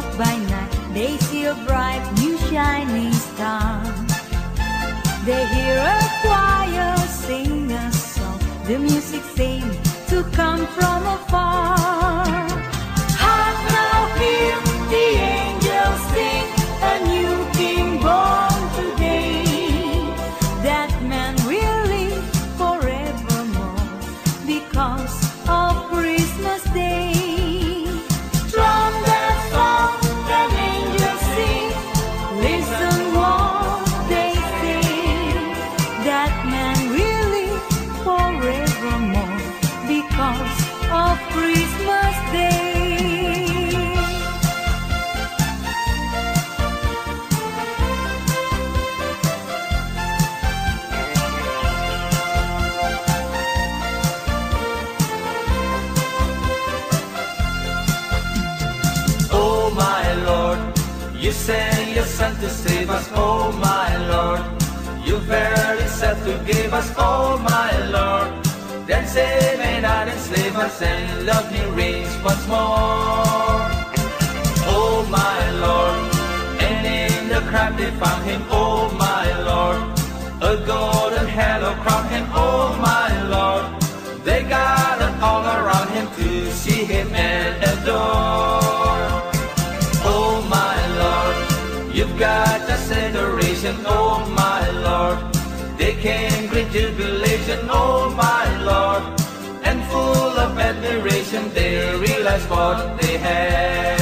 flock by night, they see a bright new shining star. They hear a choir sing a song, the music seems to come from afar. To save us. Oh my Lord, you verily said to give us. Oh my Lord, then save and not enslave us and love me reigns once more. Oh my Lord, and in the crowd they found him. Oh my Lord, a golden halo crown him. Oh my Lord, they gathered all around him to see him and adore. Oh my Lord, and full of admiration, they realize what they had.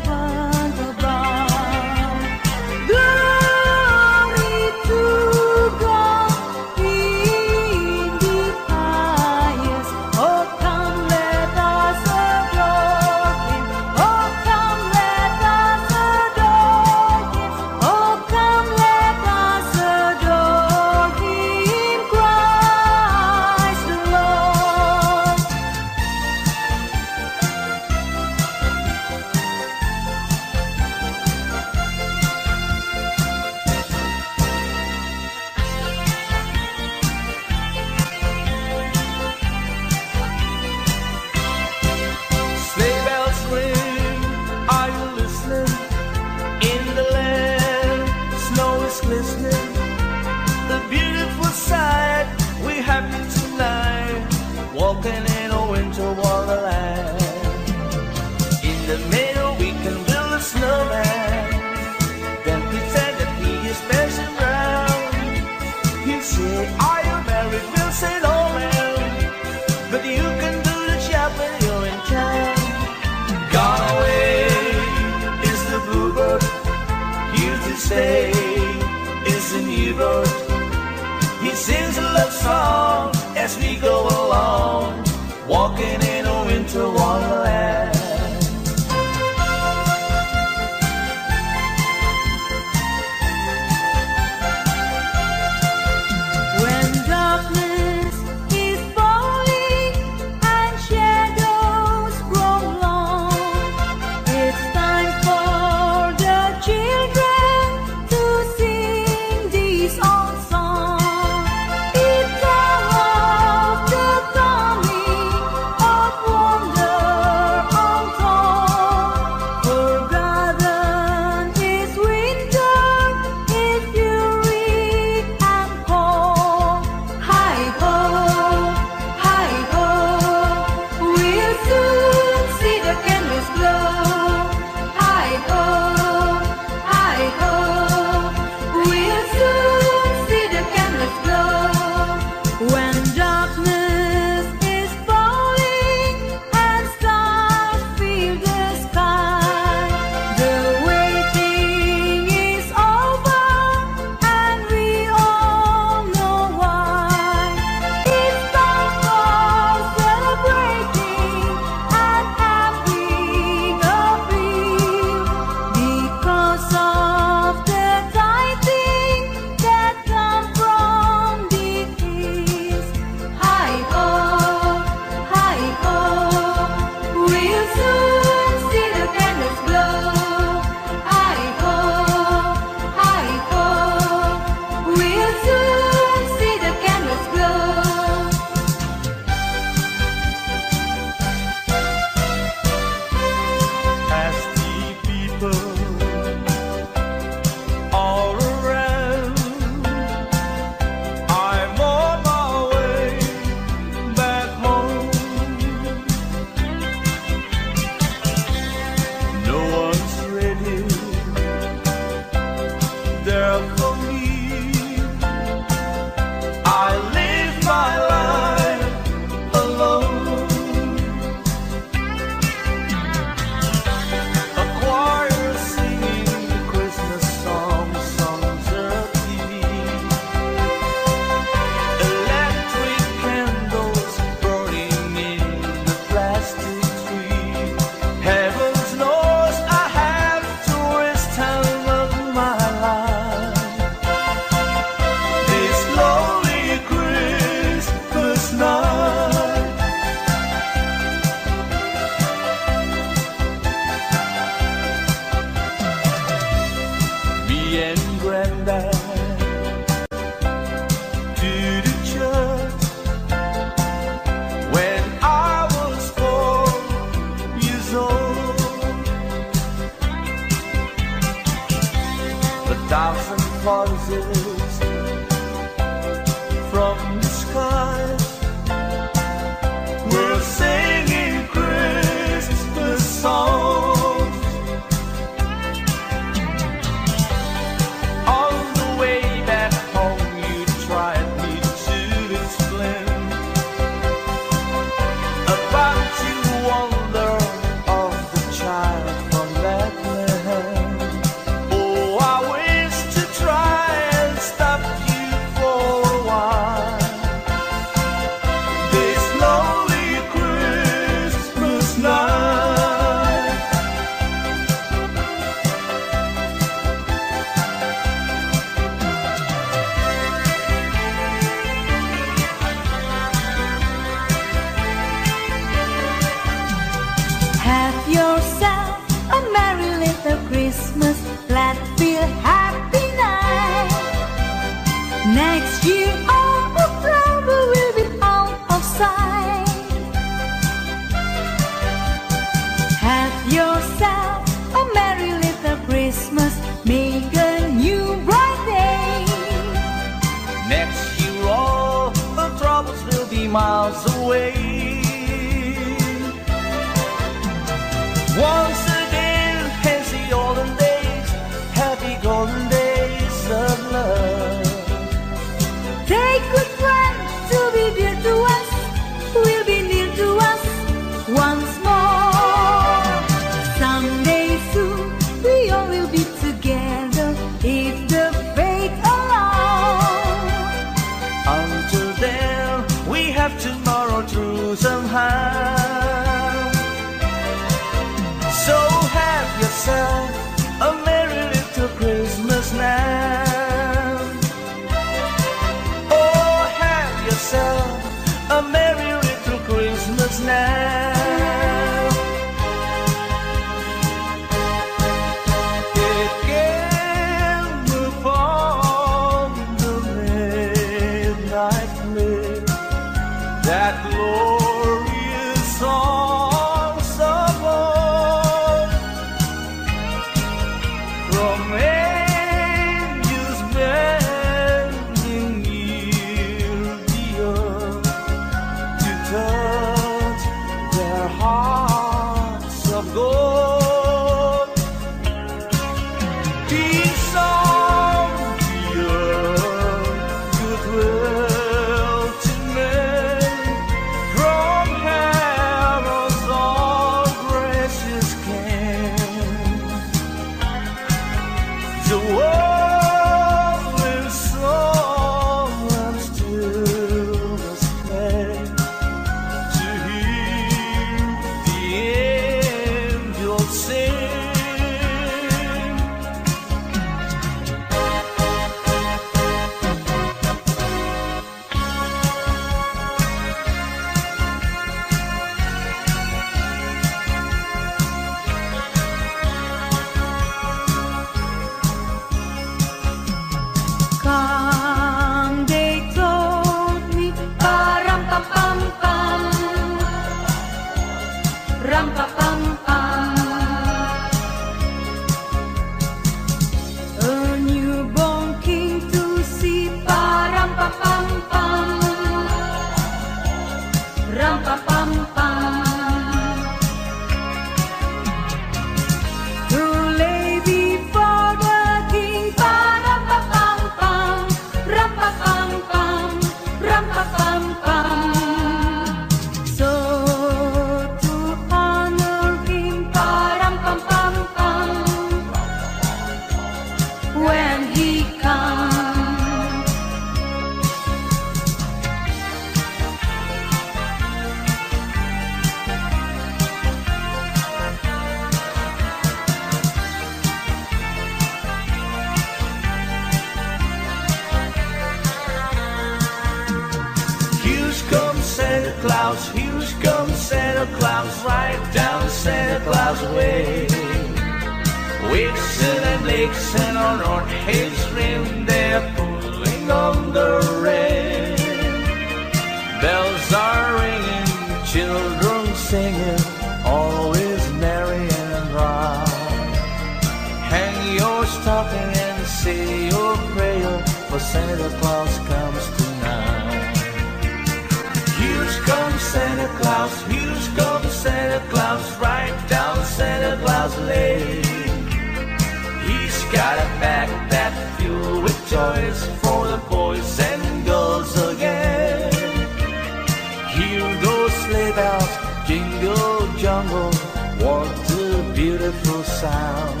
beautiful sound.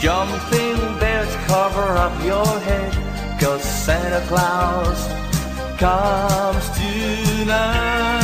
Jumping bears cover up your head, cause Santa Claus comes tonight.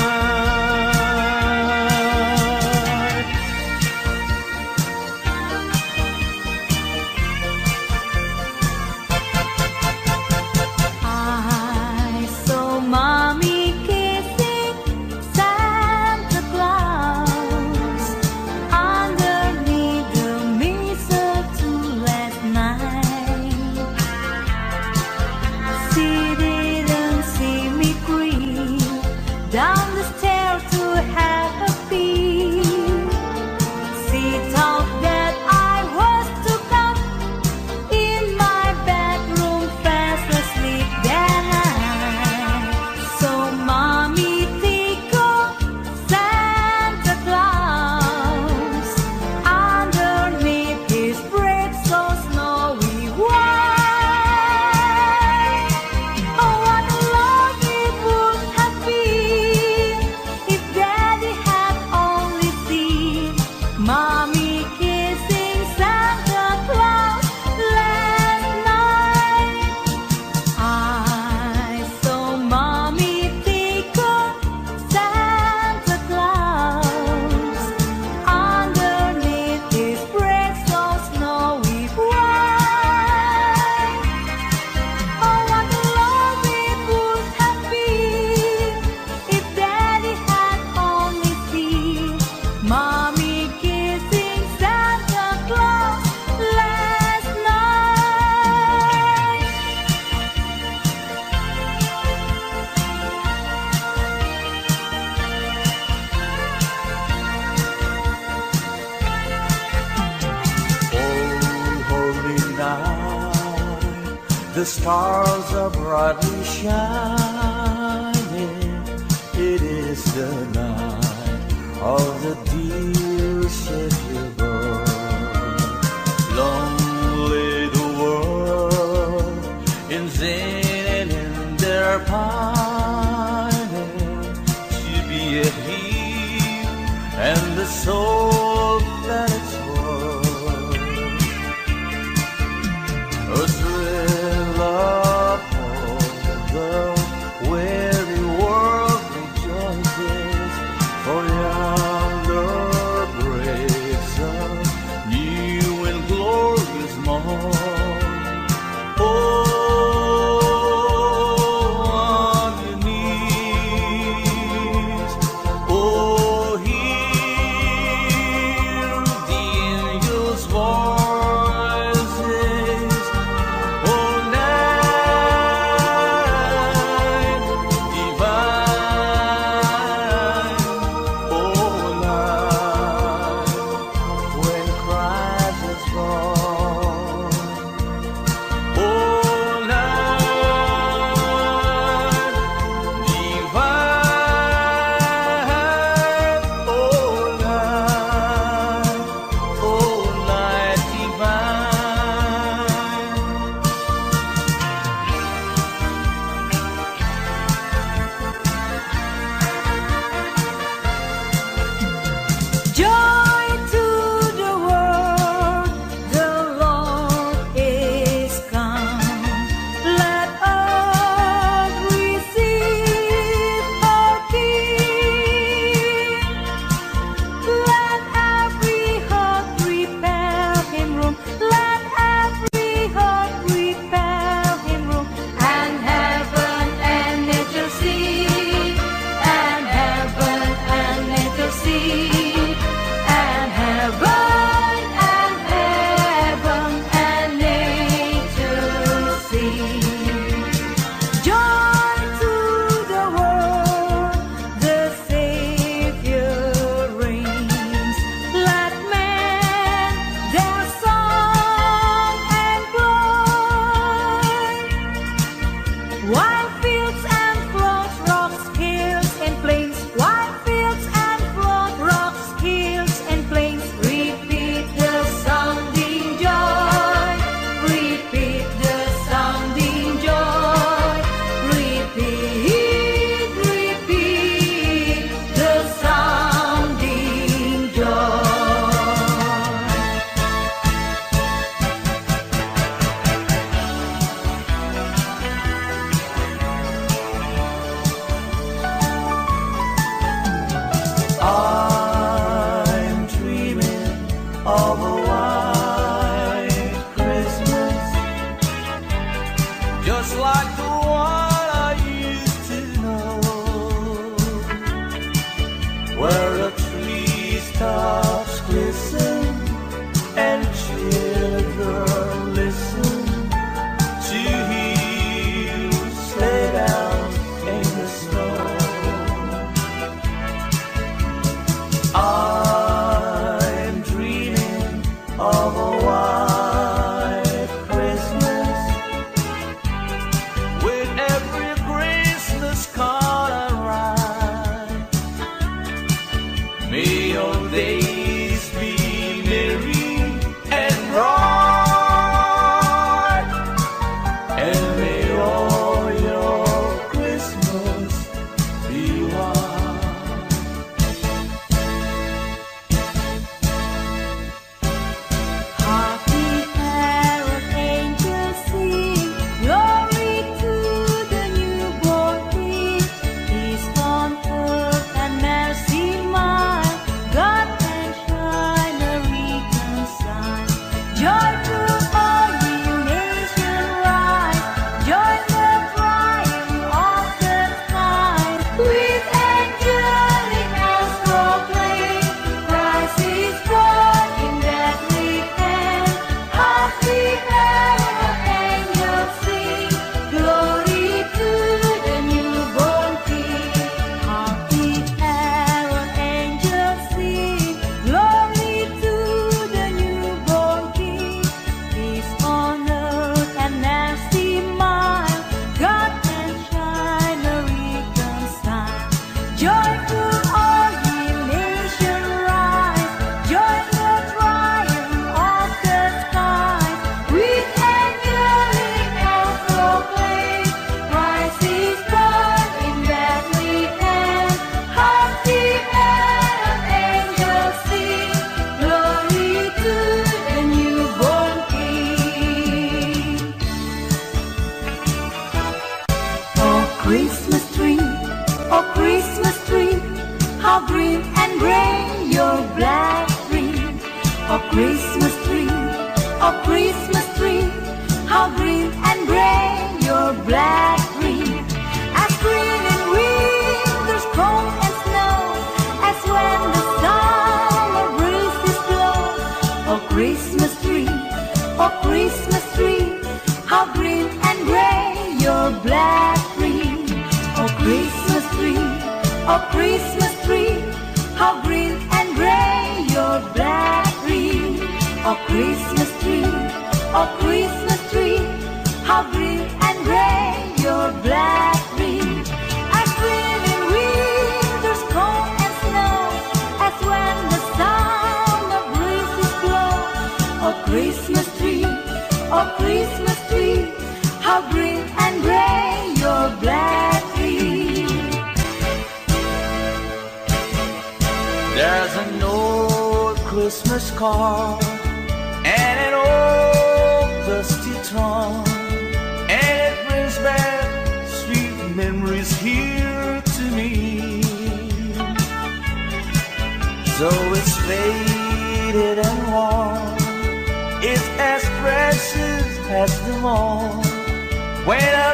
I'll be home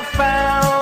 for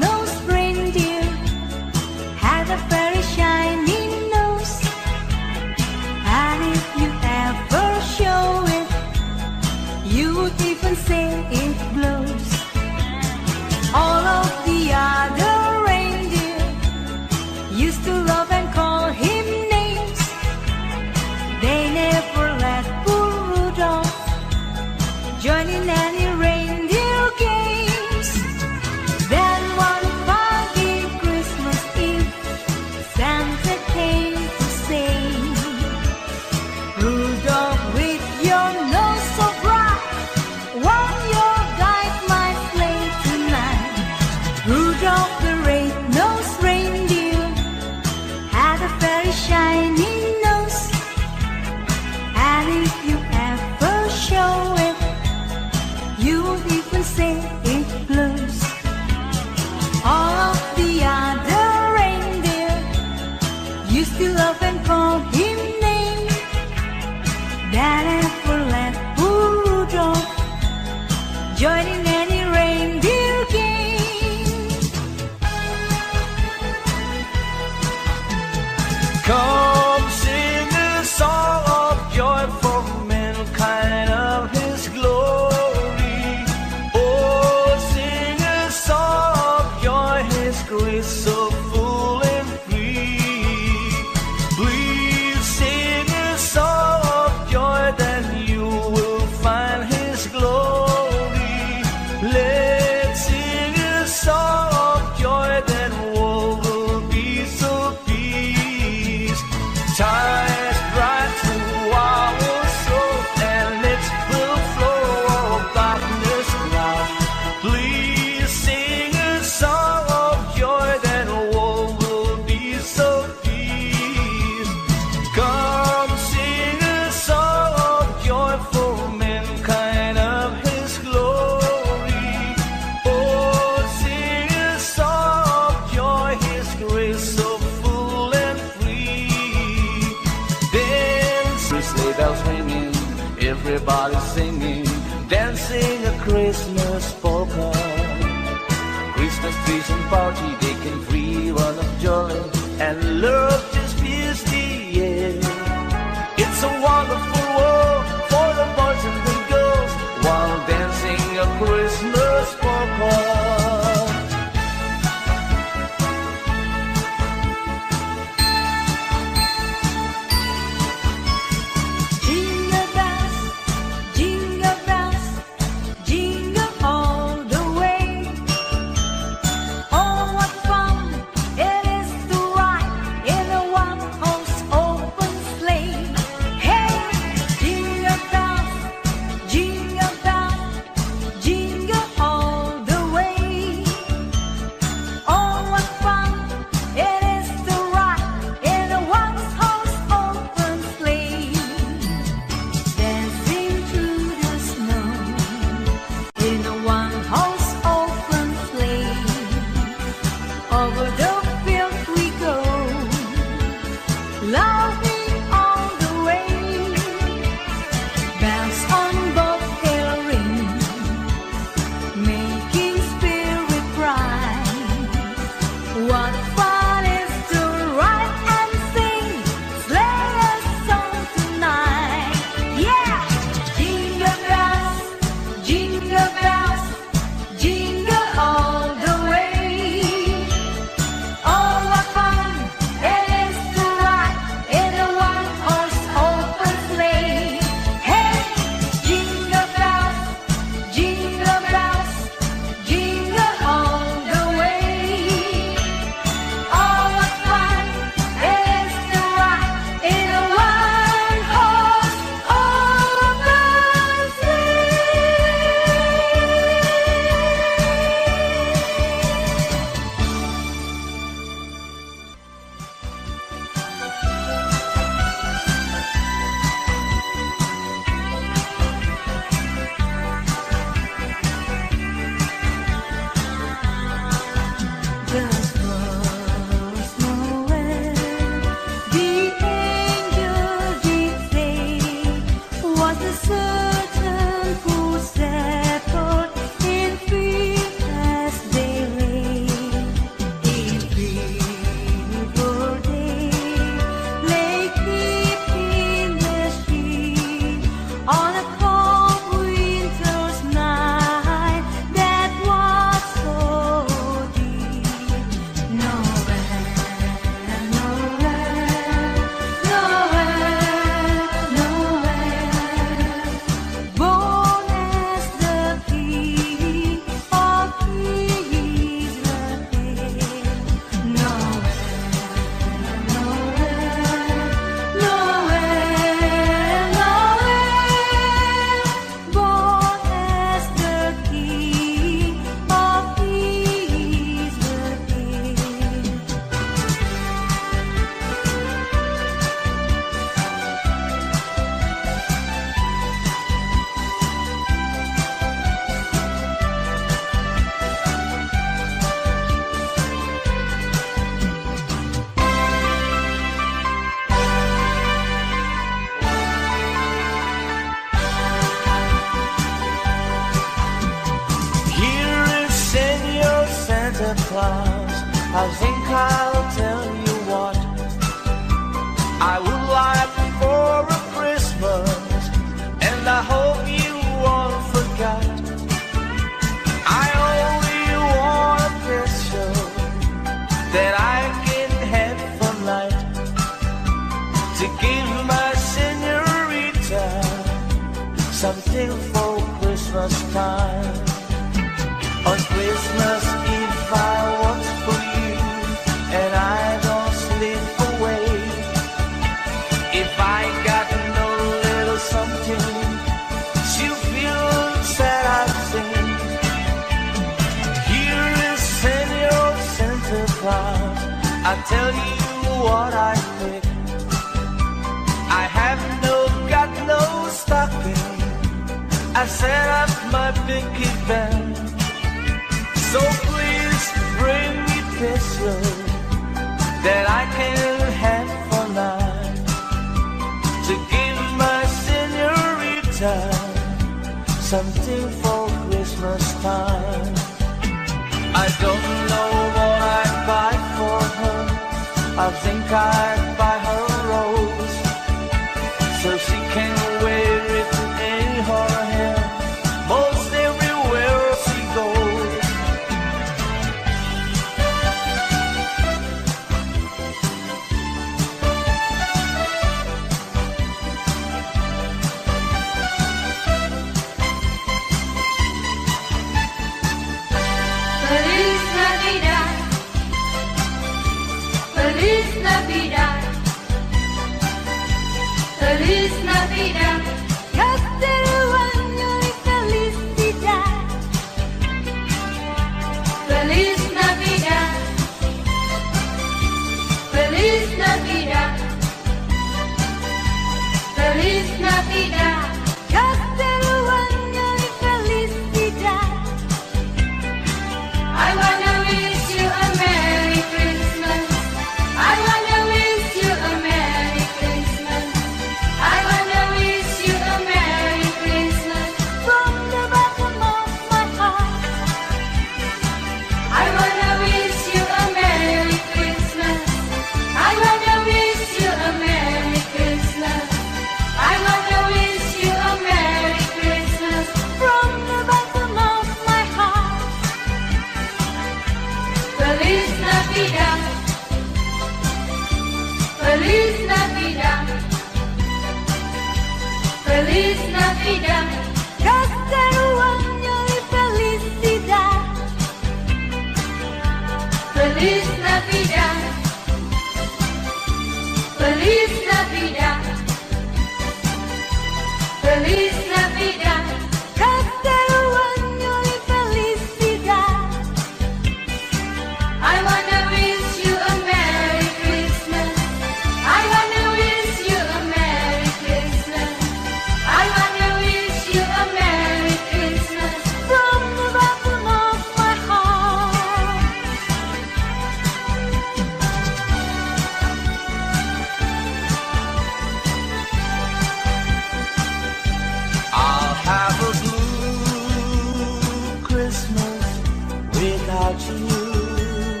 To you.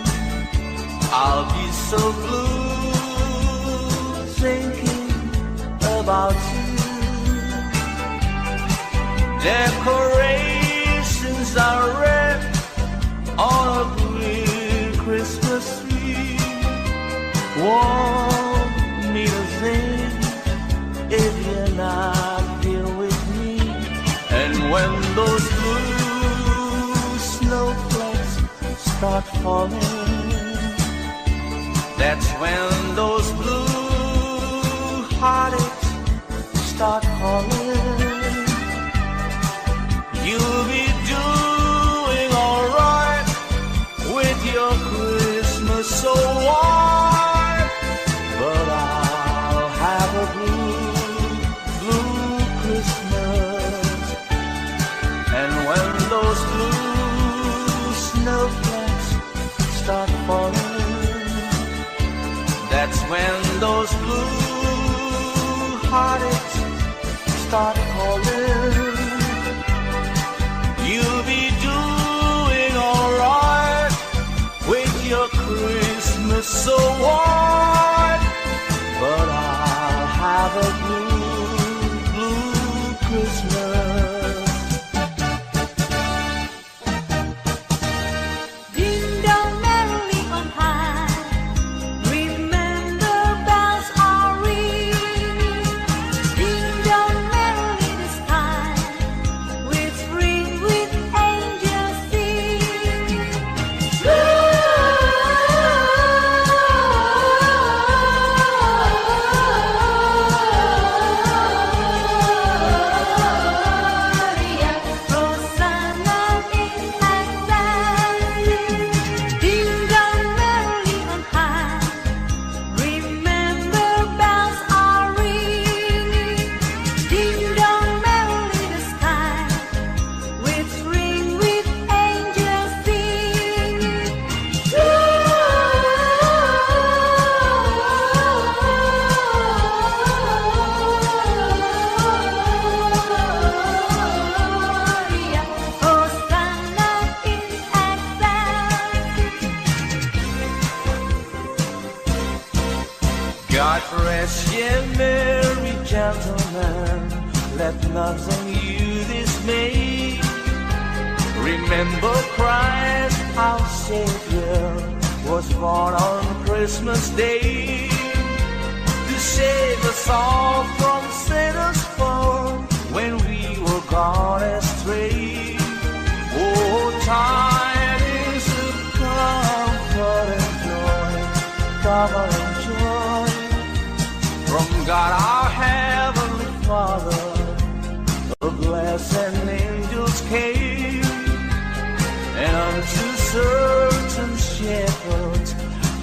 I'll be so blue thinking about you. Decorations are red on a blue Christmas tree. Warm not falling. That's when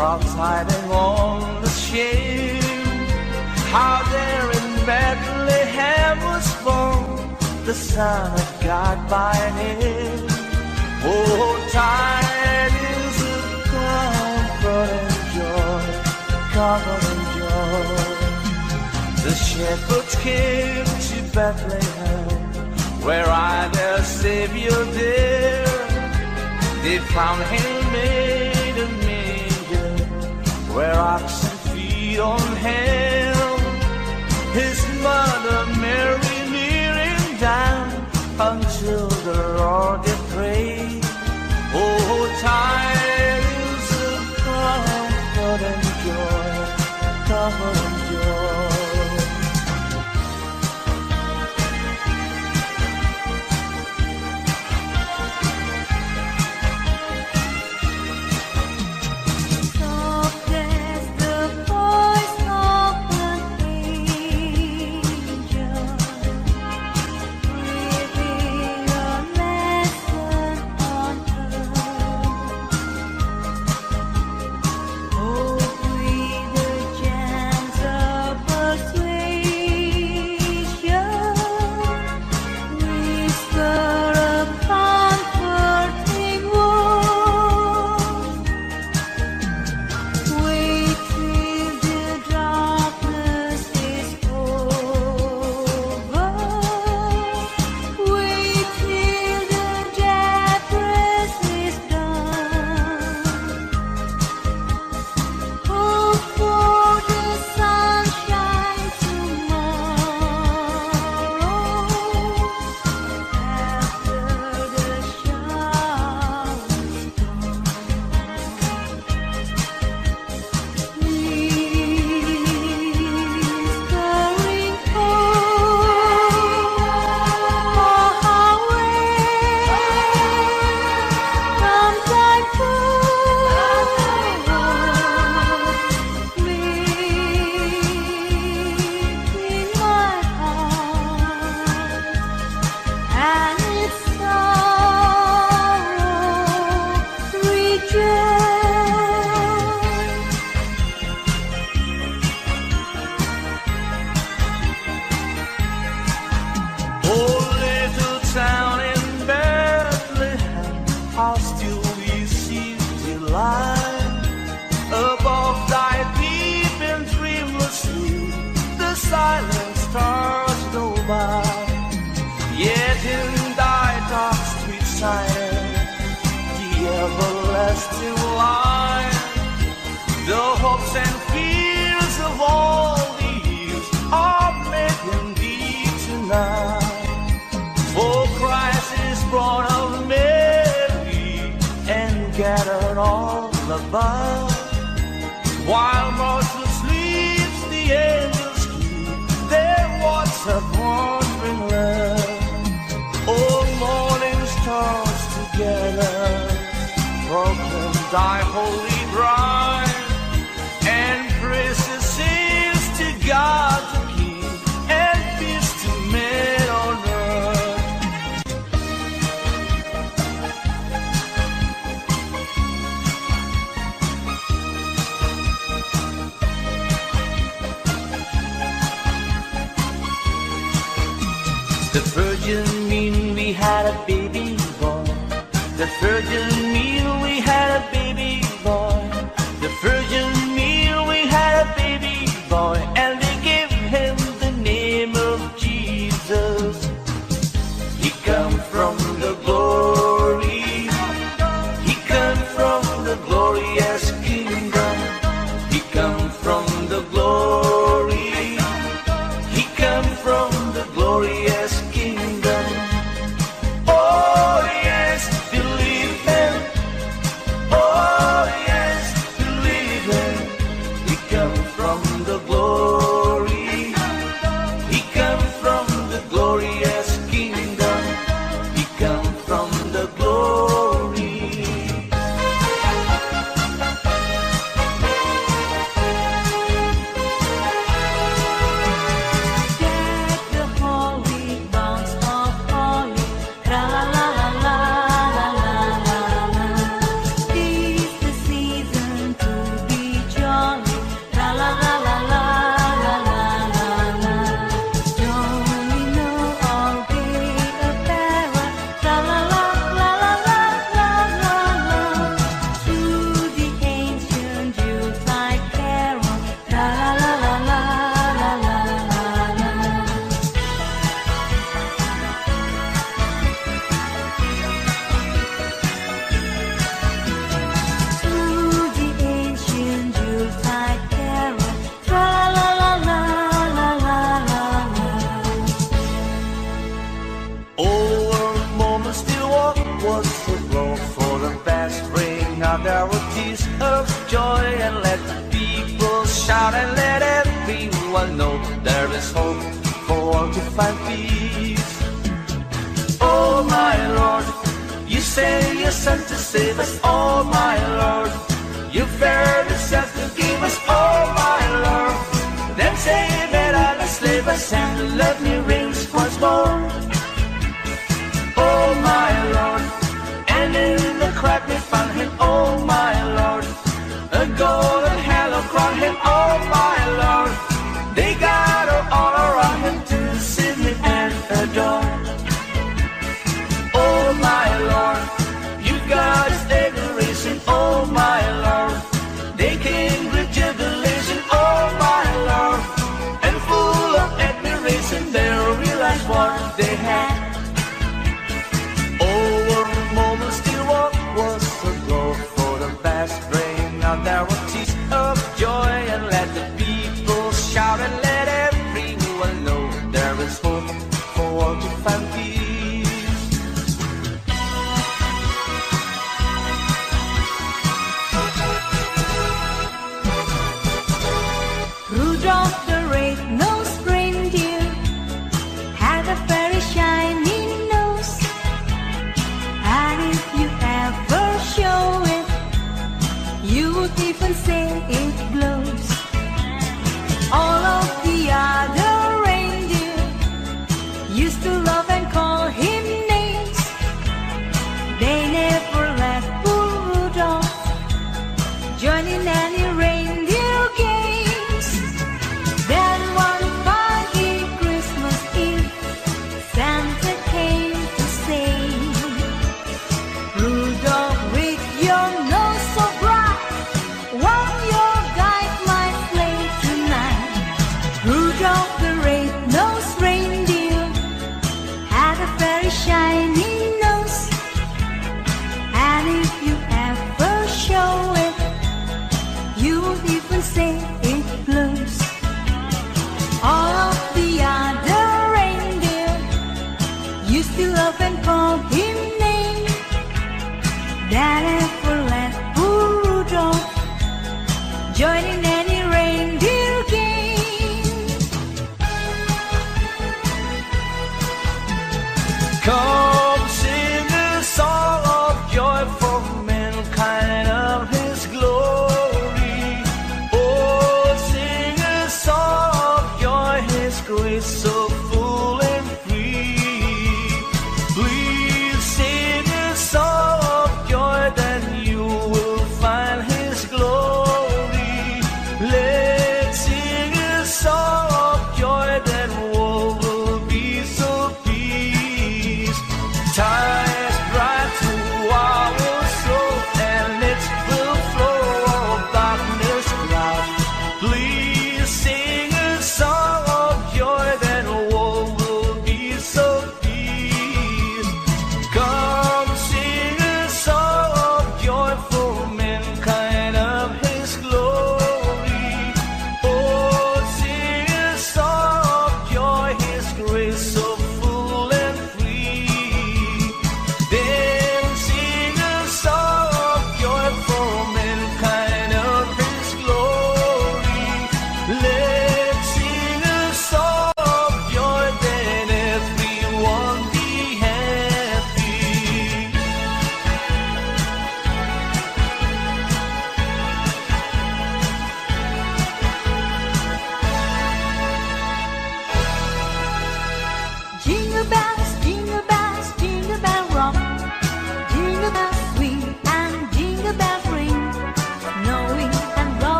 props hiding all the shame. How there in Bethlehem was born the Son of God by name. Oh, time is a comfort and joy, comfort and joy. The shepherds came to Bethlehem, where I their Savior dear. They found him made where oxen feed on hell. His mother Mary kneeling down until the Lord did pray. Oh, times of comfort and joy, comfort. 把。Was so low for the best. Bring out our tears of joy and let the people shout and let everyone know there is hope for all to find peace. Oh my Lord, you sent your sent to save us. Oh my Lord, you fared yourself to give us. Oh my Lord, then say save it and slave us and let me reigns once more. Crack we found him. Oh my Lord, a golden halo crown him. Oh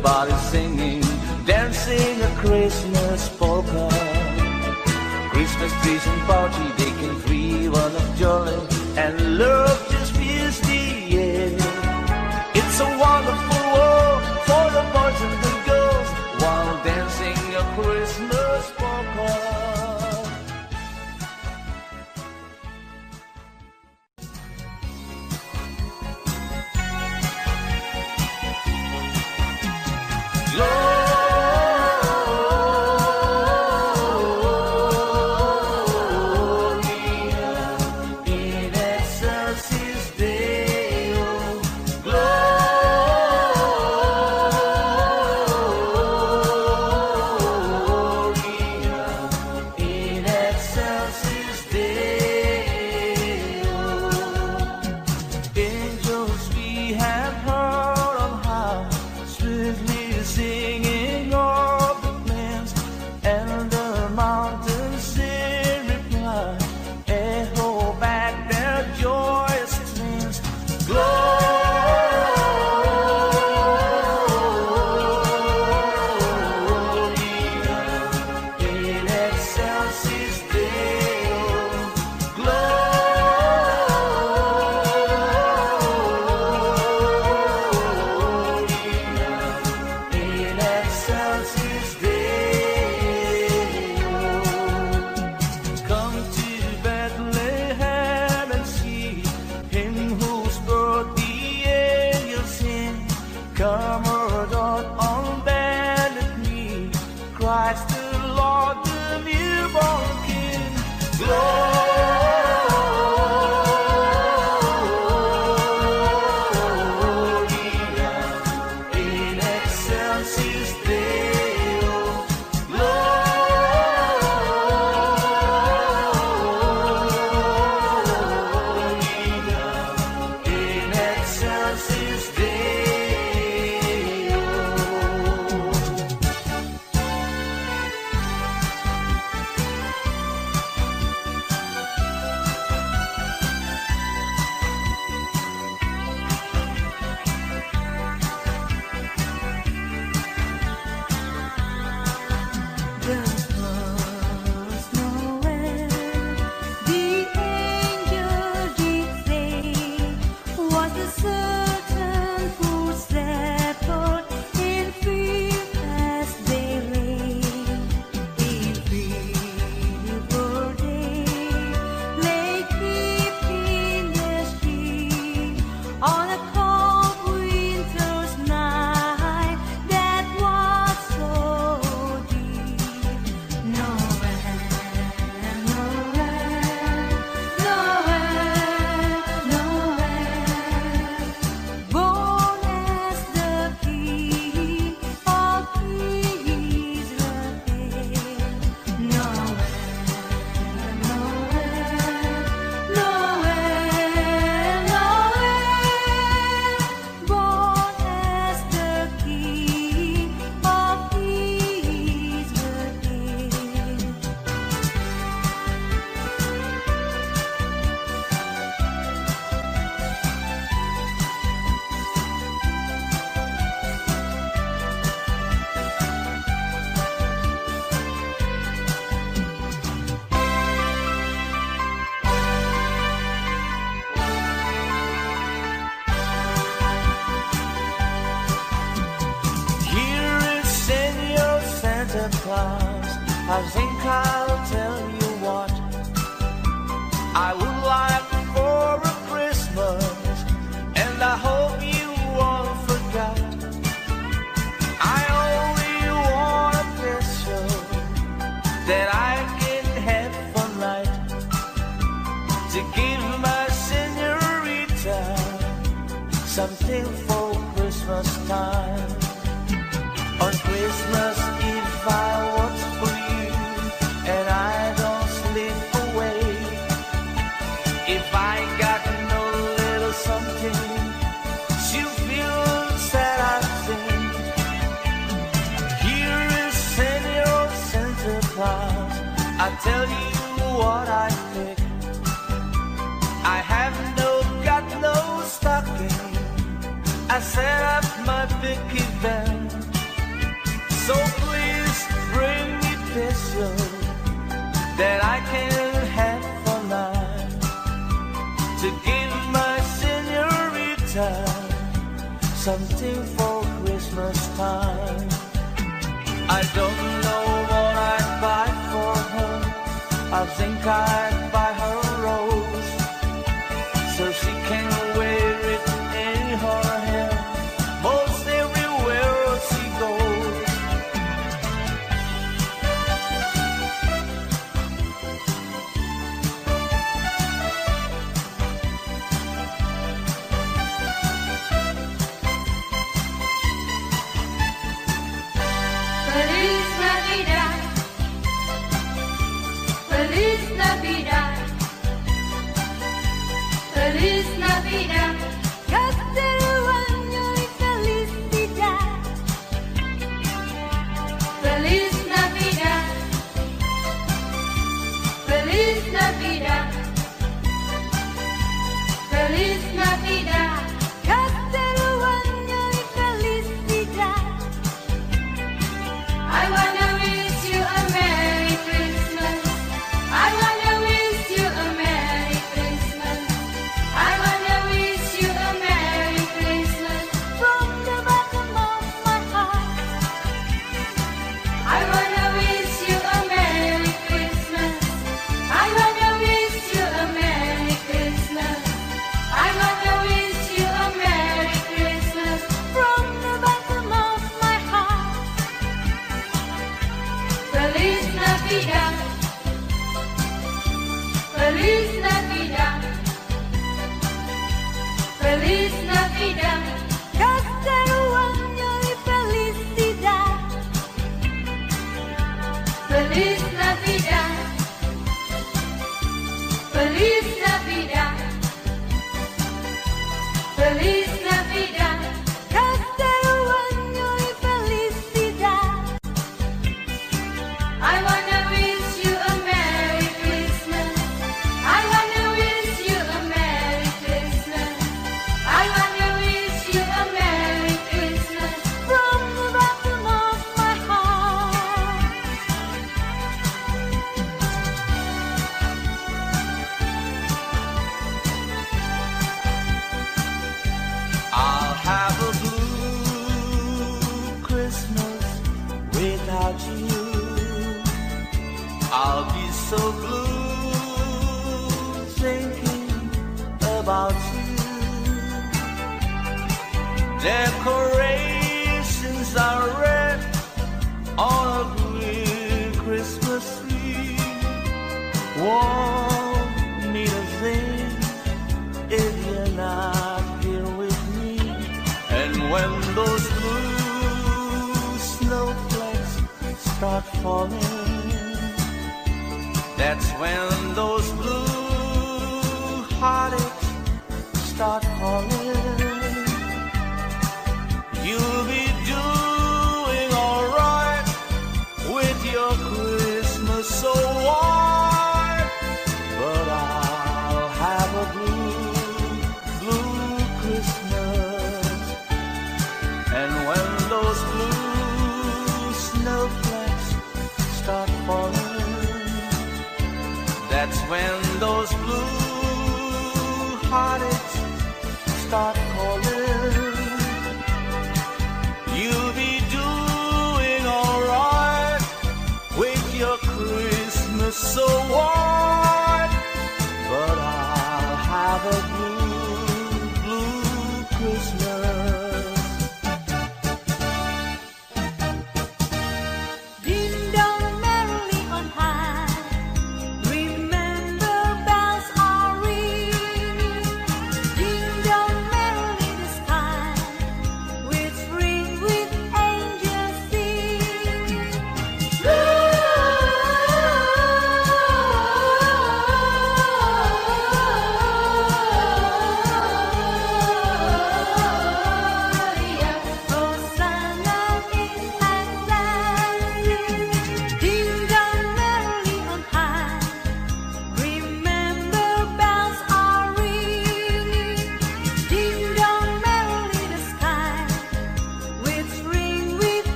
everybody singing, dancing a Christmas polka. Christmas trees and party, they can free one of jolly and love.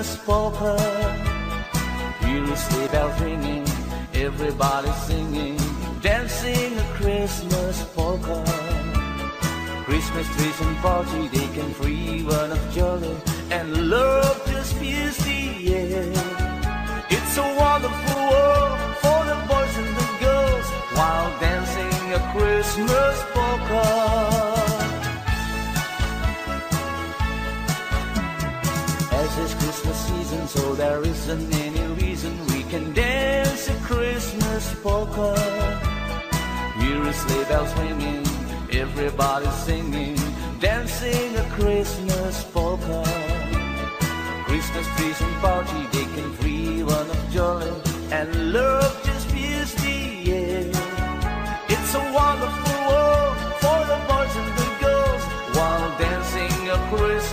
Christmas polka. Hear the sleigh bells ringing, everybody singing, dancing a Christmas polka. Christmas trees and party, they can free one of jolly, and love just fills the air. It's a wonderful world for the boys and the girls while dancing a Christmas polka. over. Here is sleigh bells ringing, everybody's singing, dancing a Christmas polka. Christmas trees and party, they can free one of jolly, and love just fills the air. It's a wonderful world for the boys and the girls, while dancing a Christmas